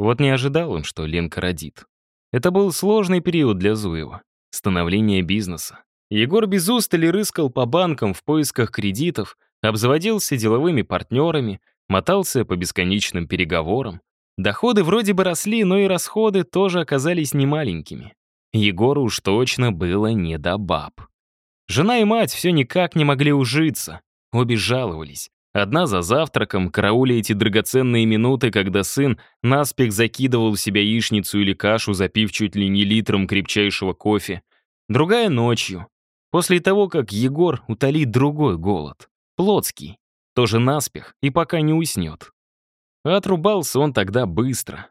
Вот не ожидал он, что Ленка родит. Это был сложный период для Зуева. Становление бизнеса. Егор без устали рыскал по банкам в поисках кредитов, обзаводился деловыми партнерами, мотался по бесконечным переговорам. Доходы вроде бы росли, но и расходы тоже оказались немаленькими. Егору уж точно было не до баб. Жена и мать все никак не могли ужиться. Обе жаловались. Одна за завтраком, карауля эти драгоценные минуты, когда сын наспех закидывал в себя яичницу или кашу, запив чуть ли не литром крепчайшего кофе. Другая ночью, после того, как Егор утолит другой голод. Плотский. Тоже наспех и пока не уснет. Отрубался он тогда быстро.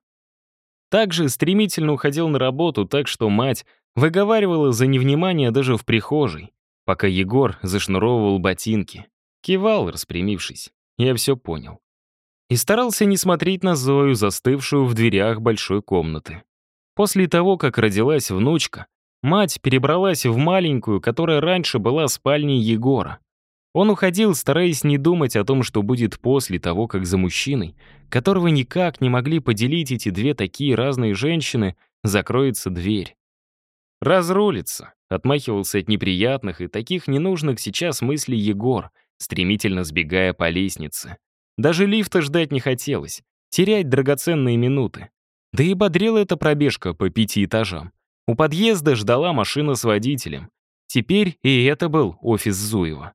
Также стремительно уходил на работу, так что мать выговаривала за невнимание даже в прихожей, пока Егор зашнуровывал ботинки. Кивал, распрямившись. Я все понял. И старался не смотреть на Зою, застывшую в дверях большой комнаты. После того, как родилась внучка, мать перебралась в маленькую, которая раньше была спальней Егора. Он уходил, стараясь не думать о том, что будет после того, как за мужчиной, которого никак не могли поделить эти две такие разные женщины, закроется дверь. «Разрулится», — отмахивался от неприятных и таких ненужных сейчас мыслей Егор — стремительно сбегая по лестнице. Даже лифта ждать не хотелось, терять драгоценные минуты. Да и бодрила эта пробежка по пяти этажам. У подъезда ждала машина с водителем. Теперь и это был офис Зуева.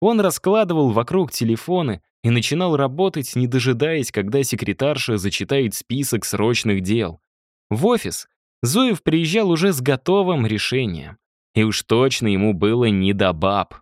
Он раскладывал вокруг телефоны и начинал работать, не дожидаясь, когда секретарша зачитает список срочных дел. В офис Зуев приезжал уже с готовым решением. И уж точно ему было не до баб.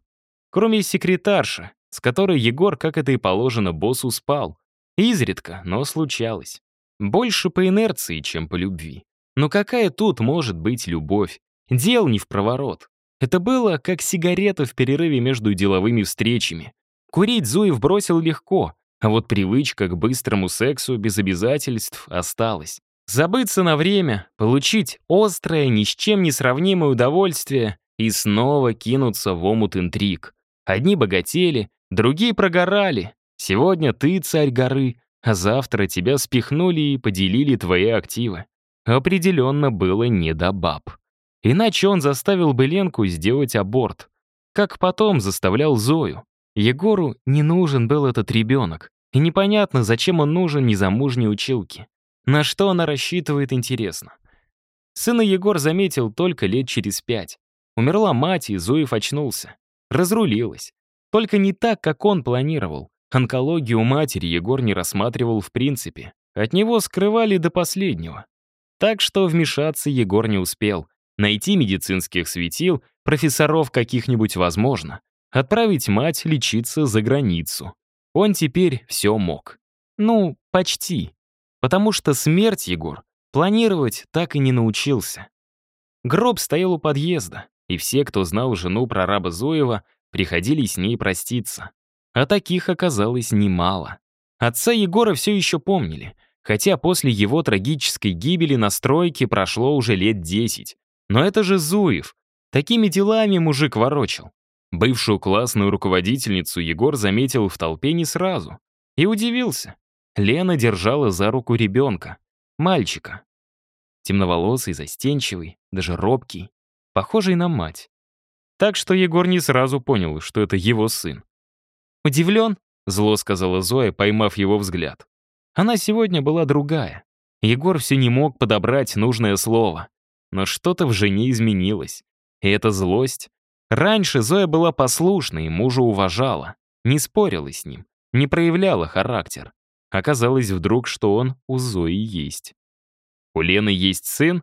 Кроме секретарши, с которой Егор, как это и положено, боссу спал. Изредка, но случалось. Больше по инерции, чем по любви. Но какая тут может быть любовь? Дел не в проворот. Это было как сигарета в перерыве между деловыми встречами. Курить Зуев бросил легко, а вот привычка к быстрому сексу без обязательств осталась. Забыться на время, получить острое, ни с чем не сравнимое удовольствие и снова кинуться в омут интриг. Одни богатели, другие прогорали. Сегодня ты царь горы, а завтра тебя спихнули и поделили твои активы. Определенно было не до баб. Иначе он заставил бы Ленку сделать аборт. Как потом заставлял Зою. Егору не нужен был этот ребенок. И непонятно, зачем он нужен незамужней училке. На что она рассчитывает, интересно. Сына Егор заметил только лет через пять. Умерла мать, и Зуев очнулся. Разрулилась. Только не так, как он планировал. Онкологию матери Егор не рассматривал в принципе. От него скрывали до последнего. Так что вмешаться Егор не успел. Найти медицинских светил, профессоров каких-нибудь возможно. Отправить мать лечиться за границу. Он теперь все мог. Ну, почти. Потому что смерть Егор планировать так и не научился. Гроб стоял у подъезда и все, кто знал жену прораба Зуева, приходили с ней проститься. А таких оказалось немало. Отца Егора все еще помнили, хотя после его трагической гибели на стройке прошло уже лет десять. Но это же Зуев. Такими делами мужик ворочил. Бывшую классную руководительницу Егор заметил в толпе не сразу. И удивился. Лена держала за руку ребенка, мальчика. Темноволосый, застенчивый, даже робкий похожий на мать. Так что Егор не сразу понял, что это его сын. «Удивлен?» — зло сказала Зоя, поймав его взгляд. Она сегодня была другая. Егор все не мог подобрать нужное слово. Но что-то в жене изменилось. И эта злость. Раньше Зоя была послушной, мужа уважала, не спорила с ним, не проявляла характер. Оказалось вдруг, что он у Зои есть. У Лены есть сын,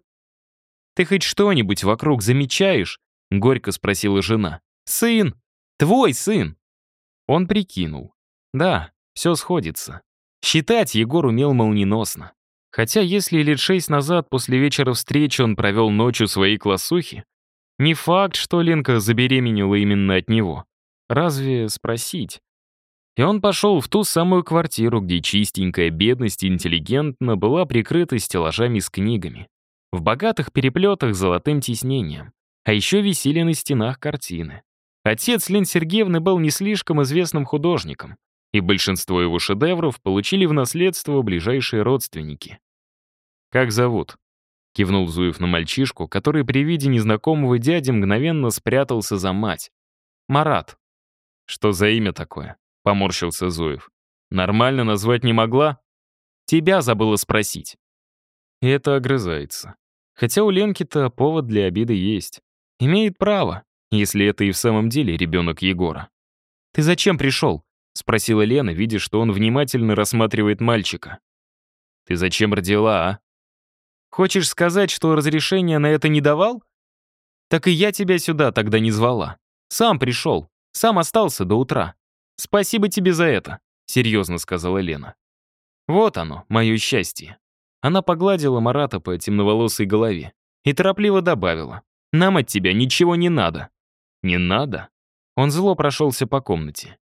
«Ты хоть что-нибудь вокруг замечаешь?» — горько спросила жена. «Сын! Твой сын!» Он прикинул. Да, все сходится. Считать Егор умел молниеносно. Хотя если лет шесть назад после вечера встречи он провел ночью своей классухи, не факт, что Ленка забеременела именно от него. Разве спросить? И он пошел в ту самую квартиру, где чистенькая бедность интеллигентно была прикрыта стеллажами с книгами в богатых переплетах с золотым тиснением. А еще висели на стенах картины. Отец Лен Сергеевны был не слишком известным художником, и большинство его шедевров получили в наследство ближайшие родственники. «Как зовут?» — кивнул Зуев на мальчишку, который при виде незнакомого дяди мгновенно спрятался за мать. «Марат». «Что за имя такое?» — поморщился Зуев. «Нормально назвать не могла?» «Тебя забыла спросить». И это огрызается. Хотя у Ленки-то повод для обиды есть. Имеет право, если это и в самом деле ребенок Егора. «Ты зачем пришел?» — спросила Лена, видя, что он внимательно рассматривает мальчика. «Ты зачем родила, а?» «Хочешь сказать, что разрешения на это не давал?» «Так и я тебя сюда тогда не звала. Сам пришел, сам остался до утра. Спасибо тебе за это», — серьезно сказала Лена. «Вот оно, мое счастье. Она погладила Марата по темноволосой голове и торопливо добавила. «Нам от тебя ничего не надо». «Не надо?» Он зло прошелся по комнате.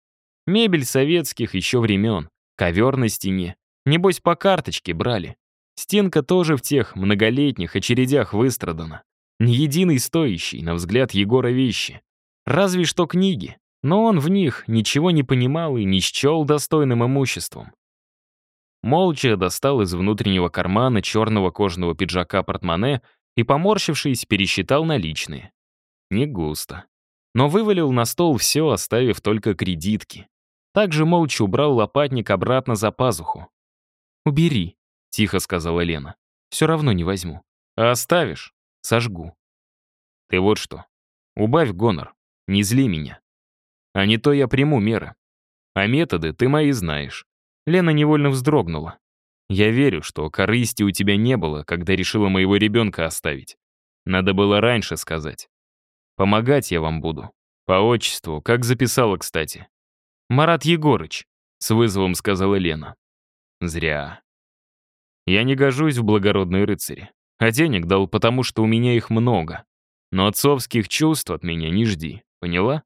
Мебель советских еще времен, ковер на стене. Небось, по карточке брали. Стенка тоже в тех многолетних очередях выстрадана. Ни единый стоящий, на взгляд Егора, вещи. Разве что книги. Но он в них ничего не понимал и не счел достойным имуществом. Молча достал из внутреннего кармана черного кожаного пиджака портмоне и, поморщившись, пересчитал наличные. Не густо. Но вывалил на стол все, оставив только кредитки. Также молча убрал лопатник обратно за пазуху. «Убери», — тихо сказала Лена. «Все равно не возьму. А оставишь — сожгу». «Ты вот что. Убавь гонор. Не зли меня. А не то я приму меры. А методы ты мои знаешь. Лена невольно вздрогнула. «Я верю, что корысти у тебя не было, когда решила моего ребенка оставить. Надо было раньше сказать. Помогать я вам буду. По отчеству, как записала, кстати. Марат Егорыч», — с вызовом сказала Лена. «Зря. Я не гожусь в благородные рыцари, а денег дал потому, что у меня их много. Но отцовских чувств от меня не жди, поняла?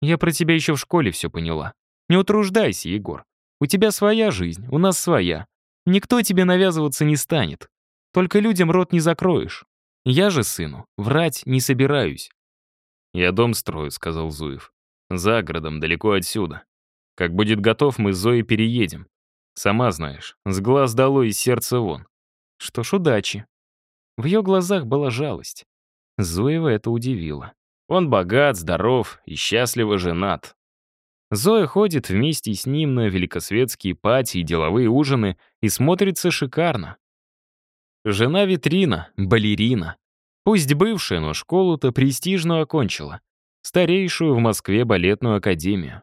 Я про тебя еще в школе все поняла. Не утруждайся, Егор. У тебя своя жизнь, у нас своя. Никто тебе навязываться не станет. Только людям рот не закроешь. Я же сыну врать не собираюсь. «Я дом строю», — сказал Зуев. «За городом, далеко отсюда. Как будет готов, мы с Зоей переедем. Сама знаешь, с глаз дало и сердце вон. Что ж, удачи». В ее глазах была жалость. Зуева это удивило. Он богат, здоров и счастливо женат. Зоя ходит вместе с ним на великосветские пати и деловые ужины и смотрится шикарно. Жена витрина, балерина. Пусть бывшая, но школу-то престижную окончила. Старейшую в Москве балетную академию.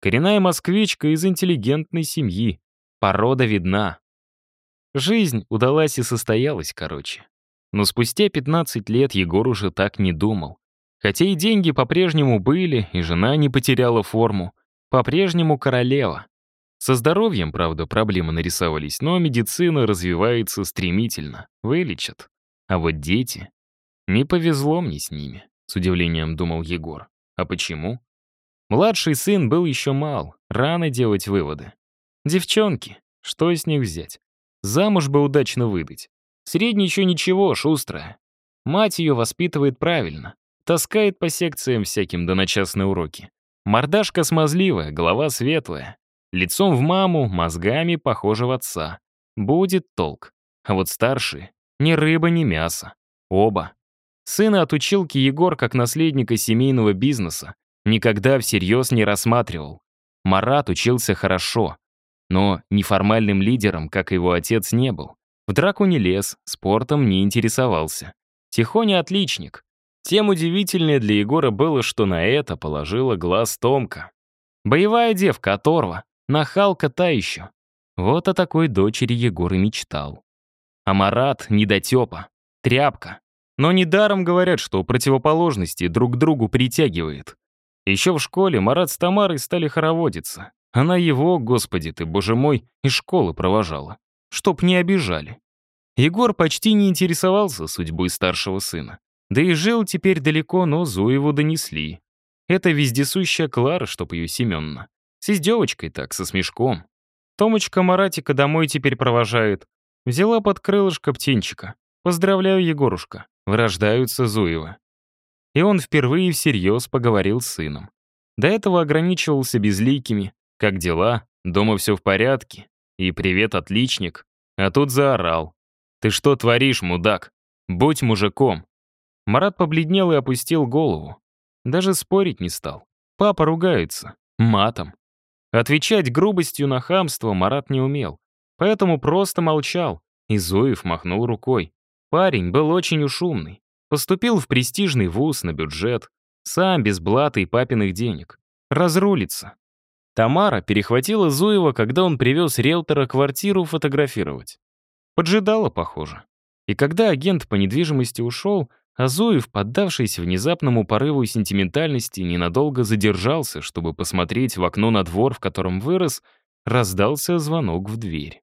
Коренная москвичка из интеллигентной семьи. Порода видна. Жизнь удалась и состоялась, короче. Но спустя 15 лет Егор уже так не думал. Хотя и деньги по-прежнему были, и жена не потеряла форму, по-прежнему королева. Со здоровьем, правда, проблемы нарисовались, но медицина развивается стремительно, вылечат. А вот дети... Не повезло мне с ними, с удивлением думал Егор. А почему? Младший сын был еще мал, рано делать выводы. Девчонки, что с них взять? Замуж бы удачно выдать. Средний еще ничего, шустрая. Мать ее воспитывает правильно, таскает по секциям всяким да на частные уроки. Мордашка смазливая, голова светлая. Лицом в маму, мозгами похожа в отца. Будет толк. А вот старшие — ни рыба, ни мясо. Оба. Сына от училки Егор, как наследника семейного бизнеса, никогда всерьез не рассматривал. Марат учился хорошо, но неформальным лидером, как его отец, не был. В драку не лез, спортом не интересовался. Тихоня отличник, тем удивительнее для Егора было, что на это положила глаз Томка. Боевая девка оторва, нахалка та еще. Вот о такой дочери Егор и мечтал. А Марат — недотепа, тряпка. Но недаром говорят, что противоположности друг другу притягивает. Еще в школе Марат с Тамарой стали хороводиться. Она его, господи ты, боже мой, из школы провожала. Чтоб не обижали. Егор почти не интересовался судьбой старшего сына. Да и жил теперь далеко, но Зуеву донесли. Это вездесущая Клара, чтоб ее Семенна. С издевочкой так, со смешком. Томочка Маратика домой теперь провожает. Взяла под крылышко птенчика. Поздравляю, Егорушка. Врождаются Зуевы. И он впервые всерьез поговорил с сыном. До этого ограничивался безликими. Как дела? Дома все в порядке? И привет, отличник. А тут заорал. «Ты что творишь, мудак? Будь мужиком!» Марат побледнел и опустил голову. Даже спорить не стал. Папа ругается. Матом. Отвечать грубостью на хамство Марат не умел. Поэтому просто молчал, и Зуев махнул рукой. Парень был очень уж умный. Поступил в престижный вуз на бюджет. Сам без блата и папиных денег. Разрулится. Тамара перехватила Зуева, когда он привез риэлтора квартиру фотографировать. Поджидала, похоже. И когда агент по недвижимости ушел, Азуев, поддавшись внезапному порыву сентиментальности, ненадолго задержался, чтобы посмотреть в окно на двор, в котором вырос, раздался звонок в дверь.